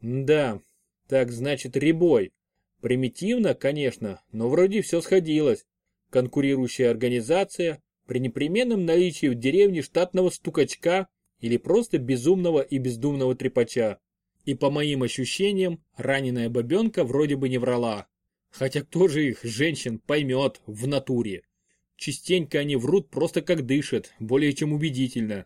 Да, так значит ребой. Примитивно, конечно, но вроде все сходилось. Конкурирующая организация, при непременном наличии в деревне штатного стукачка или просто безумного и бездумного трепача. И по моим ощущениям, раненая бабенка вроде бы не врала. Хотя кто же их, женщин, поймет в натуре? Частенько они врут просто как дышат, более чем убедительно.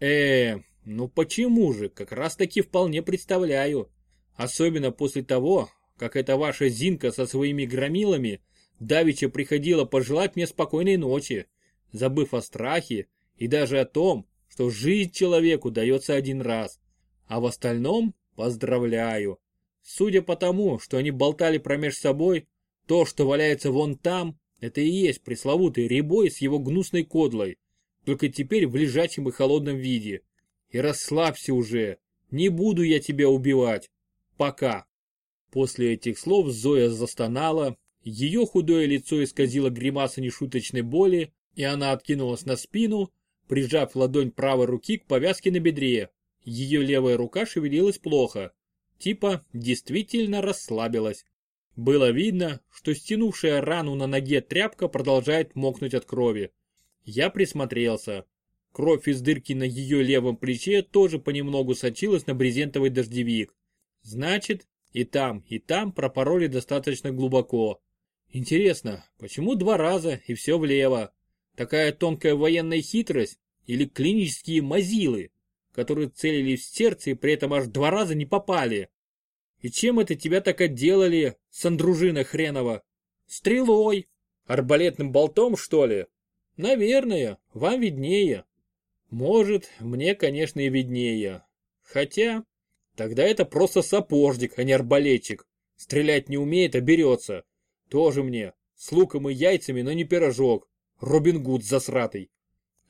Э, ну почему же, как раз таки вполне представляю. Особенно после того, как эта ваша Зинка со своими громилами давеча приходила пожелать мне спокойной ночи, забыв о страхе и даже о том, что жизнь человеку дается один раз. А в остальном поздравляю. Судя по тому, что они болтали промеж собой, то, что валяется вон там, это и есть пресловутый ребой с его гнусной кодлой, только теперь в лежачем и холодном виде. И расслабься уже, не буду я тебя убивать. Пока. После этих слов Зоя застонала, ее худое лицо исказило гримаса нешуточной боли, и она откинулась на спину, прижав ладонь правой руки к повязке на бедре. Ее левая рука шевелилась плохо. Типа действительно расслабилась. Было видно, что стянувшая рану на ноге тряпка продолжает мокнуть от крови. Я присмотрелся. Кровь из дырки на ее левом плече тоже понемногу сочилась на брезентовый дождевик. Значит, и там, и там пропороли достаточно глубоко. Интересно, почему два раза и все влево? Такая тонкая военная хитрость или клинические мазилы, которые целились в сердце и при этом аж два раза не попали? И чем это тебя так отделали, сандружина хренова? Стрелой? Арбалетным болтом, что ли? Наверное, вам виднее. Может, мне, конечно, и виднее. Хотя, тогда это просто сапожник, а не арбалетчик. Стрелять не умеет, а берется. Тоже мне, с луком и яйцами, но не пирожок. Робин Гуд засратый.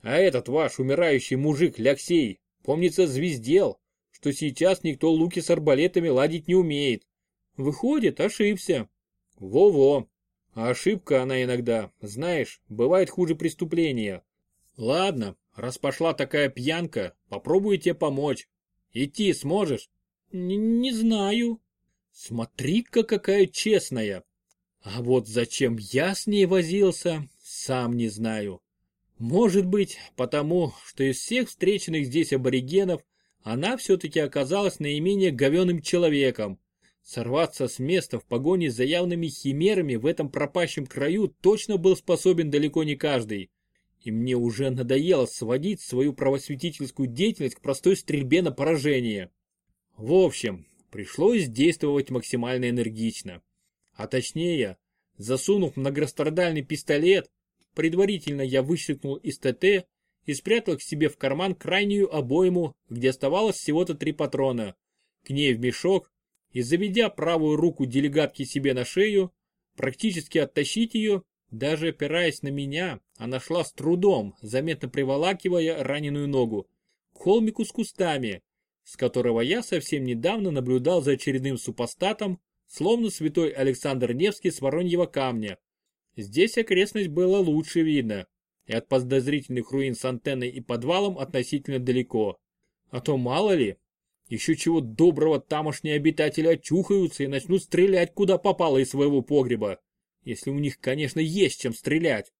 А этот ваш умирающий мужик Ляксей, помнится, звездел, что сейчас никто луки с арбалетами ладить не умеет. Выходит, ошибся. Во-во. А ошибка она иногда, знаешь, бывает хуже преступления. Ладно, раз пошла такая пьянка, попробую тебе помочь. Идти сможешь? Не знаю. Смотри-ка какая честная. А вот зачем я с ней возился, сам не знаю. Может быть, потому, что из всех встреченных здесь аборигенов она все-таки оказалась наименее говеным человеком. Сорваться с места в погоне за явными химерами в этом пропащем краю точно был способен далеко не каждый. И мне уже надоело сводить свою правосвятительскую деятельность к простой стрельбе на поражение. В общем, пришлось действовать максимально энергично. А точнее, засунув многострадальный пистолет, предварительно я выщелкнул из ТТ и спрятал к себе в карман крайнюю обойму, где оставалось всего-то три патрона. К ней в мешок и заведя правую руку делегатки себе на шею, практически оттащить ее, даже опираясь на меня, она шла с трудом, заметно приволакивая раненую ногу, к холмику с кустами, с которого я совсем недавно наблюдал за очередным супостатом, словно святой Александр Невский с Вороньего камня. Здесь окрестность была лучше видно, и от подозрительных руин с антенной и подвалом относительно далеко. А то мало ли, еще чего доброго тамошние обитатели очухаются и начнут стрелять куда попало из своего погреба, если у них, конечно, есть чем стрелять.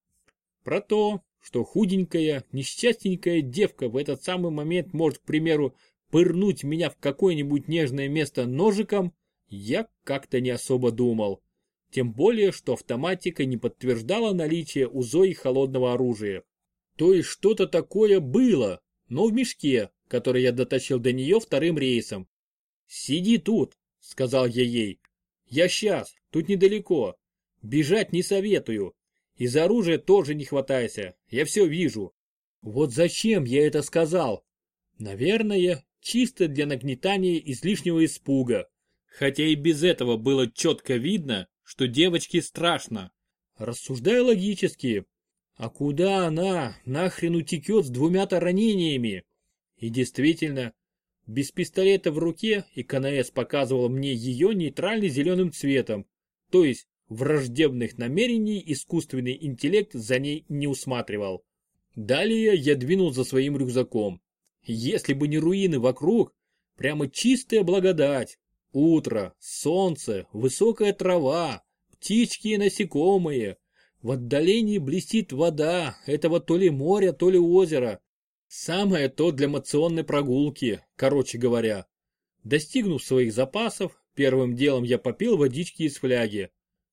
Про то, что худенькая, несчастненькая девка в этот самый момент может, к примеру, пырнуть меня в какое-нибудь нежное место ножиком, я как-то не особо думал. Тем более, что автоматика не подтверждала наличие у Зои холодного оружия. То есть что-то такое было, но в мешке, который я дотащил до нее вторым рейсом. «Сиди тут», — сказал я ей. «Я сейчас, тут недалеко. Бежать не советую. Из оружия тоже не хватайся, я все вижу». Вот зачем я это сказал? Наверное, чисто для нагнетания излишнего испуга. Хотя и без этого было четко видно, что девочке страшно. Рассуждаю логически. А куда она нахрен утекет с двумя-то ранениями? И действительно, без пистолета в руке и КНС показывал мне ее нейтральный зеленым цветом, то есть враждебных намерений искусственный интеллект за ней не усматривал. Далее я двинул за своим рюкзаком. Если бы не руины вокруг, прямо чистая благодать. Утро, солнце, высокая трава, птички и насекомые. В отдалении блестит вода этого то ли моря, то ли озера. Самое то для моционной прогулки, короче говоря. Достигнув своих запасов, первым делом я попил водички из фляги.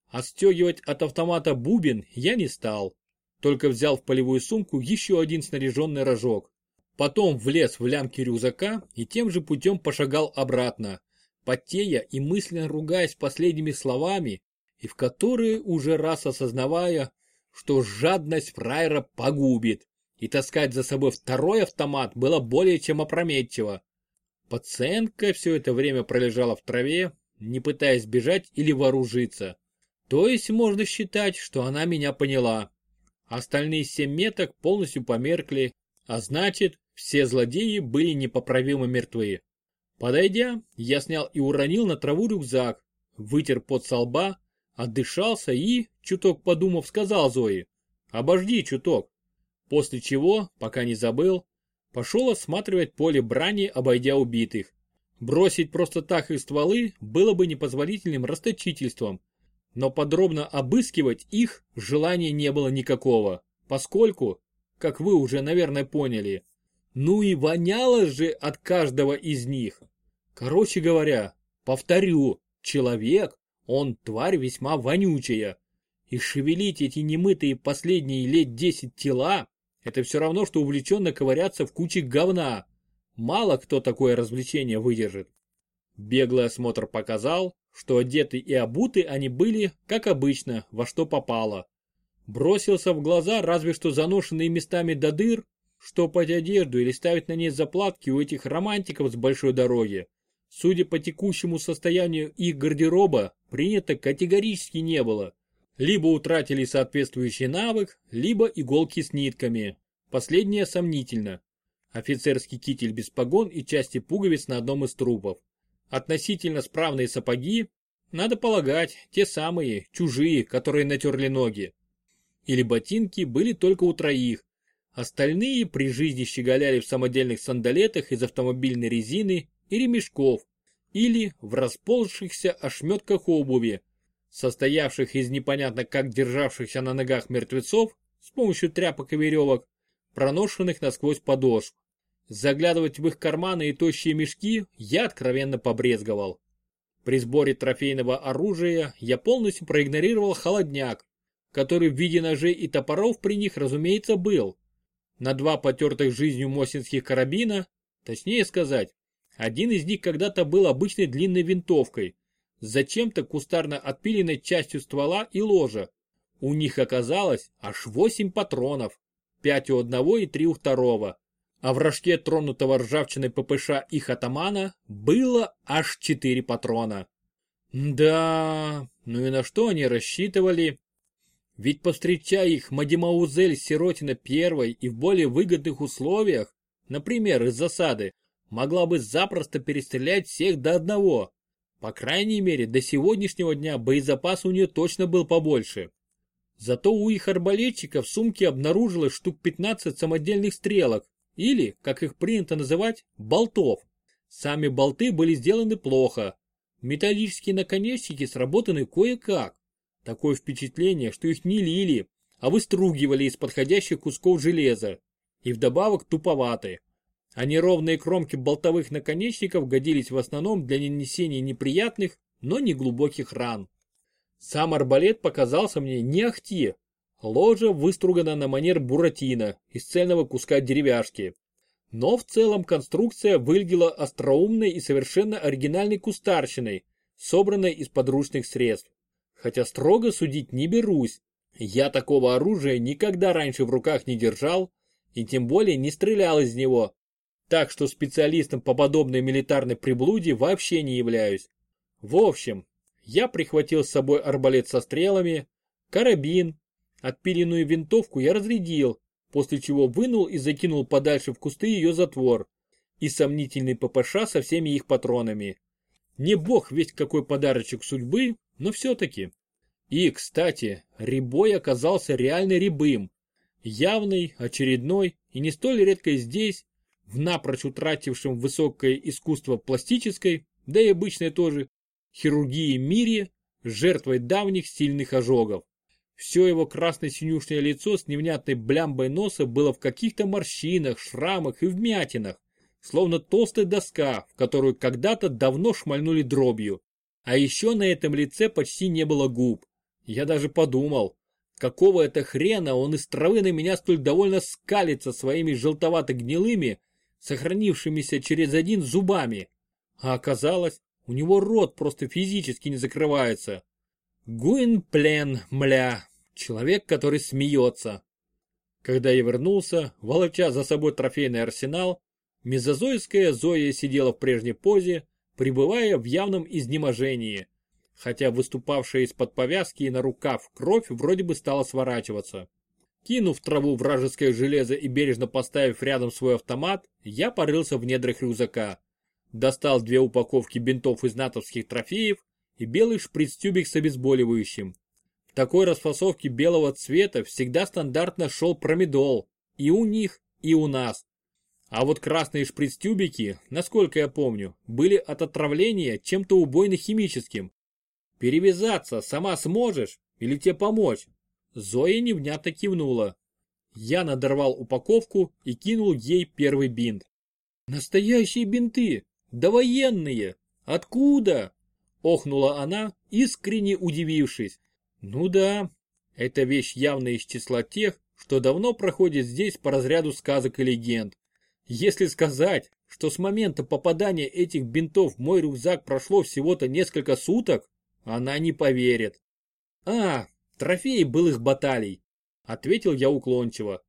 Отстегивать от автомата бубен я не стал. Только взял в полевую сумку еще один снаряженный рожок. Потом влез в лямки рюкзака и тем же путем пошагал обратно, потея и мысленно ругаясь последними словами, и в которые уже раз осознавая, что жадность фраера погубит, и таскать за собой второй автомат было более чем опрометчиво. Пациентка все это время пролежала в траве, не пытаясь бежать или вооружиться. То есть можно считать, что она меня поняла. Остальные семь меток полностью померкли, а значит, все злодеи были непоправимо мертвы. Подойдя, я снял и уронил на траву рюкзак, вытер пот со лба, отдышался и, чуток подумав, сказал Зои, «Обожди чуток». После чего, пока не забыл, пошел осматривать поле брани, обойдя убитых. Бросить просто так их стволы было бы непозволительным расточительством, но подробно обыскивать их желания не было никакого, поскольку, как вы уже, наверное, поняли, ну и воняло же от каждого из них. Короче говоря, повторю, человек, он тварь весьма вонючая. И шевелить эти немытые последние лет десять тела, это все равно, что увлеченно ковыряться в куче говна. Мало кто такое развлечение выдержит. Беглый осмотр показал, что одеты и обуты они были, как обычно, во что попало. Бросился в глаза разве что заношенные местами до дыр, штопать одежду или ставить на ней заплатки у этих романтиков с большой дороги. Судя по текущему состоянию их гардероба, принято категорически не было. Либо утратили соответствующий навык, либо иголки с нитками. Последнее сомнительно. Офицерский китель без погон и части пуговиц на одном из трупов. Относительно справные сапоги, надо полагать, те самые, чужие, которые натерли ноги. Или ботинки были только у троих. Остальные при жизни щеголяли в самодельных сандалетах из автомобильной резины и ремешков, или в расползшихся ошметках обуви, состоявших из непонятно как державшихся на ногах мертвецов с помощью тряпок и веревок, проношенных насквозь подошв. Заглядывать в их карманы и тощие мешки я откровенно побрезговал. При сборе трофейного оружия я полностью проигнорировал холодняк, который в виде ножей и топоров при них, разумеется, был. На два потертых жизнью мосинских карабина, точнее сказать, один из них когда-то был обычной длинной винтовкой, зачем-то кустарно отпиленной частью ствола и ложа. У них оказалось аж восемь патронов, пять у одного и три у второго. А в рожке тронутого ржавчиной ППШ их атамана было аж четыре патрона. Да, ну и на что они рассчитывали? Ведь повстречая их Мадемаузель Сиротина первой и в более выгодных условиях, например, из засады, могла бы запросто перестрелять всех до одного. По крайней мере, до сегодняшнего дня боезапас у нее точно был побольше. Зато у их арбалетчиков в сумке обнаружилось штук 15 самодельных стрелок, или, как их принято называть, болтов. Сами болты были сделаны плохо. Металлические наконечники сработаны кое-как. Такое впечатление, что их не лили, а выстругивали из подходящих кусков железа. И вдобавок туповаты а неровные кромки болтовых наконечников годились в основном для нанесения неприятных, но не глубоких ран. Сам арбалет показался мне не ахти. Ложа выстругана на манер буратино из цельного куска деревяшки. Но в целом конструкция выглядела остроумной и совершенно оригинальной кустарщиной, собранной из подручных средств. Хотя строго судить не берусь. Я такого оружия никогда раньше в руках не держал и тем более не стрелял из него, так что специалистом по подобной милитарной приблуде вообще не являюсь. В общем, я прихватил с собой арбалет со стрелами, карабин, отпиленную винтовку я разрядил, после чего вынул и закинул подальше в кусты ее затвор и сомнительный ППШ со всеми их патронами. Не бог весь какой подарочек судьбы, но все-таки. И, кстати, рябой оказался реально рябым. Явный, очередной и не столь редко здесь, в напрочь утратившем высокое искусство пластической, да и обычной тоже, хирургии мире, жертвой давних сильных ожогов. Все его красно-синюшное лицо с невнятной блямбой носа было в каких-то морщинах, шрамах и вмятинах, словно толстая доска, в которую когда-то давно шмальнули дробью. А еще на этом лице почти не было губ. Я даже подумал, какого это хрена он из травы на меня столь довольно скалится своими желтовато-гнилыми, сохранившимися через один зубами. А оказалось, у него рот просто физически не закрывается. Гуинплен, мля, человек, который смеется. Когда я вернулся, волоча за собой трофейный арсенал, Мезозойская Зоя сидела в прежней позе, пребывая в явном изнеможении, хотя выступавшая из-под повязки и на рукав кровь вроде бы стала сворачиваться. Кинув траву вражеское железо и бережно поставив рядом свой автомат, я порылся в недрах рюкзака. Достал две упаковки бинтов из натовских трофеев и белый шприц-тюбик с обезболивающим. В такой расфасовке белого цвета всегда стандартно шел промедол. И у них, и у нас. А вот красные шприц-тюбики, насколько я помню, были от отравления чем-то убойно-химическим. Перевязаться сама сможешь или тебе помочь? Зоя невнятно кивнула. Я надорвал упаковку и кинул ей первый бинт. Настоящие бинты! Да военные! Откуда? Охнула она, искренне удивившись. Ну да, эта вещь явно из числа тех, что давно проходит здесь по разряду сказок и легенд. Если сказать, что с момента попадания этих бинтов в мой рюкзак прошло всего-то несколько суток, она не поверит. А, трофеи былых баталий, ответил я уклончиво.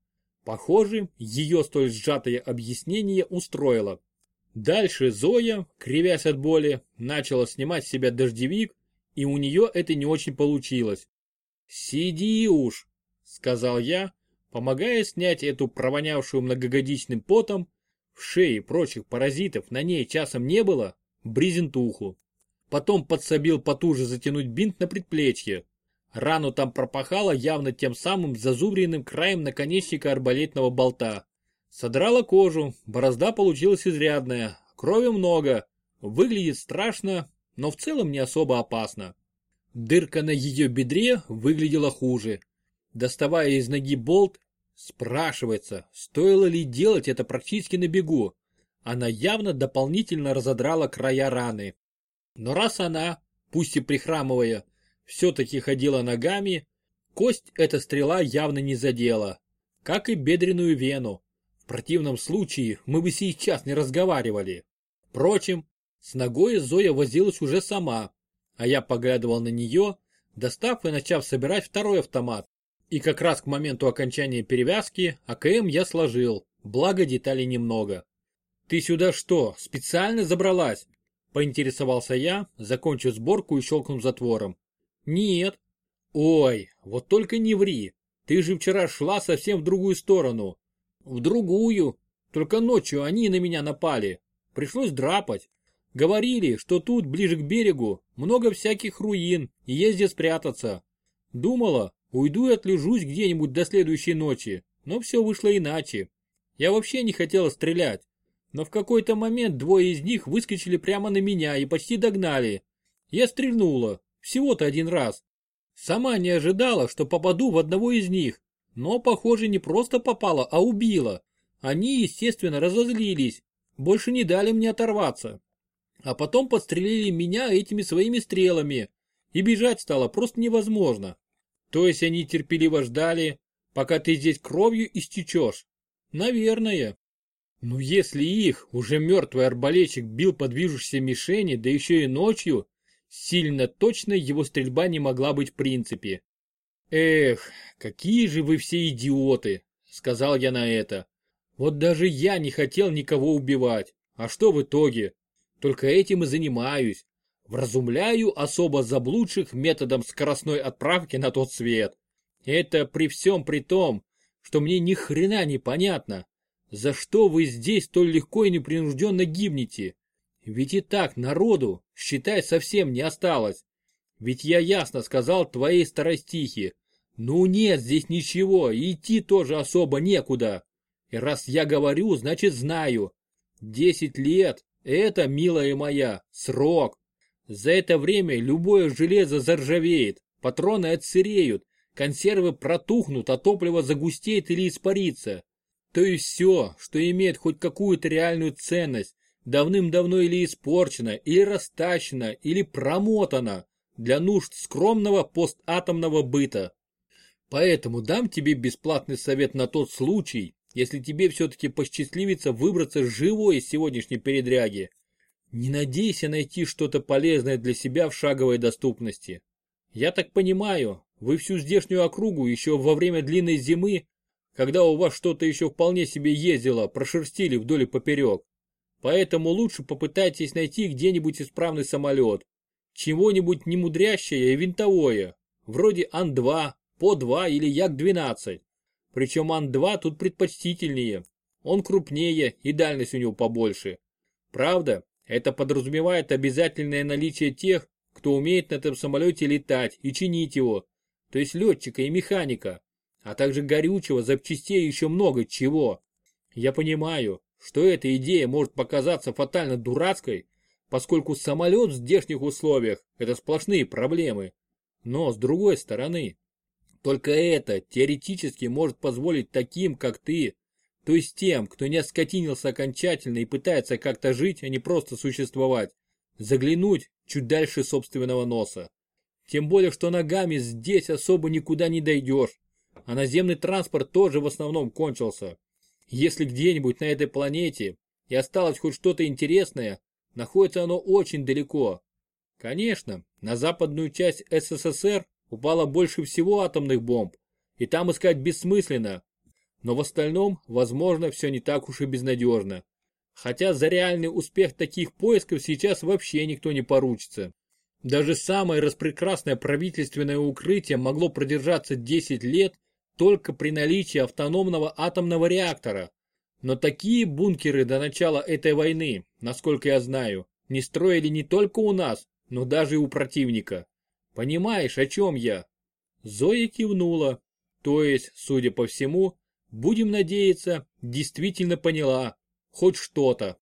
Похоже, ее столь сжатое объяснение устроило. Дальше Зоя, кривясь от боли, начала снимать с себя дождевик, и у нее это не очень получилось. «Сиди уж», — сказал я, помогая снять эту провонявшую многогодичным потом, в шее прочих паразитов на ней часом не было, брезентуху. Потом подсобил потуже затянуть бинт на предплечье. Рану там пропахало явно тем самым зазубренным краем наконечника арбалетного болта. Содрала кожу, борозда получилась изрядная, крови много, выглядит страшно, но в целом не особо опасно. Дырка на ее бедре выглядела хуже. Доставая из ноги болт, спрашивается, стоило ли делать это практически на бегу. Она явно дополнительно разодрала края раны. Но раз она, пусть и прихрамывая, все-таки ходила ногами, кость эта стрела явно не задела, как и бедренную вену. В противном случае мы бы сейчас не разговаривали. Впрочем, с ногой Зоя возилась уже сама, а я поглядывал на нее, достав и начав собирать второй автомат. И как раз к моменту окончания перевязки АКМ я сложил, благо деталей немного. «Ты сюда что, специально забралась?» Поинтересовался я, закончив сборку и щелкнув затвором. «Нет». «Ой, вот только не ври. Ты же вчера шла совсем в другую сторону. В другую. Только ночью они на меня напали. Пришлось драпать. Говорили, что тут, ближе к берегу, много всяких руин, и есть где спрятаться. Думала, уйду и отлежусь где-нибудь до следующей ночи, но все вышло иначе. Я вообще не хотела стрелять, но в какой-то момент двое из них выскочили прямо на меня и почти догнали. Я стрельнула, всего-то один раз. Сама не ожидала, что попаду в одного из них, но, похоже, не просто попала, а убила. Они, естественно, разозлились, больше не дали мне оторваться. А потом подстрелили меня этими своими стрелами, и бежать стало просто невозможно. То есть они терпеливо ждали, пока ты здесь кровью истечешь? Наверное. Но если их, уже мертвый арбалетчик, бил по движущейся мишени, да еще и ночью, сильно точно его стрельба не могла быть в принципе. «Эх, какие же вы все идиоты!» — сказал я на это. «Вот даже я не хотел никого убивать. А что в итоге? Только этим и занимаюсь. Вразумляю особо заблудших методом скоростной отправки на тот свет. Это при всем при том, что мне ни хрена не понятно, за что вы здесь столь легко и непринужденно гибнете. Ведь и так народу, считай, совсем не осталось. Ведь я ясно сказал твоей старостихе, ну нет здесь ничего, идти тоже особо некуда. И раз я говорю, значит знаю. Десять лет – это, милая моя, срок. За это время любое железо заржавеет, патроны отсыреют, консервы протухнут, а топливо загустеет или испарится. То есть все, что имеет хоть какую-то реальную ценность, давным-давно или испорчено, или растащено, или промотано для нужд скромного постатомного быта. Поэтому дам тебе бесплатный совет на тот случай, если тебе все-таки посчастливится выбраться живой из сегодняшней передряги. Не надейся найти что-то полезное для себя в шаговой доступности. Я так понимаю, вы всю здешнюю округу еще во время длинной зимы когда у вас что-то еще вполне себе ездило, прошерстили вдоль и поперек. Поэтому лучше попытайтесь найти где-нибудь исправный самолет. Чего-нибудь немудрящее и винтовое, вроде Ан-2, По-2 или Як-12. Причем Ан-2 тут предпочтительнее. Он крупнее и дальность у него побольше. Правда, это подразумевает обязательное наличие тех, кто умеет на этом самолете летать и чинить его, то есть летчика и механика, а также горючего, запчастей и еще много чего. Я понимаю, что эта идея может показаться фатально дурацкой, поскольку самолет в здешних условиях – это сплошные проблемы. Но с другой стороны, только это теоретически может позволить таким, как ты, то есть тем, кто не оскотинился окончательно и пытается как-то жить, а не просто существовать, заглянуть чуть дальше собственного носа. Тем более, что ногами здесь особо никуда не дойдешь, а наземный транспорт тоже в основном кончился. Если где-нибудь на этой планете и осталось хоть что-то интересное, находится оно очень далеко. Конечно, на западную часть СССР упало больше всего атомных бомб, и там искать бессмысленно, но в остальном, возможно, все не так уж и безнадежно. Хотя за реальный успех таких поисков сейчас вообще никто не поручится. Даже самое распрекрасное правительственное укрытие могло продержаться 10 лет только при наличии автономного атомного реактора. Но такие бункеры до начала этой войны, насколько я знаю, не строили не только у нас, но даже и у противника. Понимаешь, о чем я? Зоя кивнула. То есть, судя по всему, будем надеяться, действительно поняла. Хоть что-то.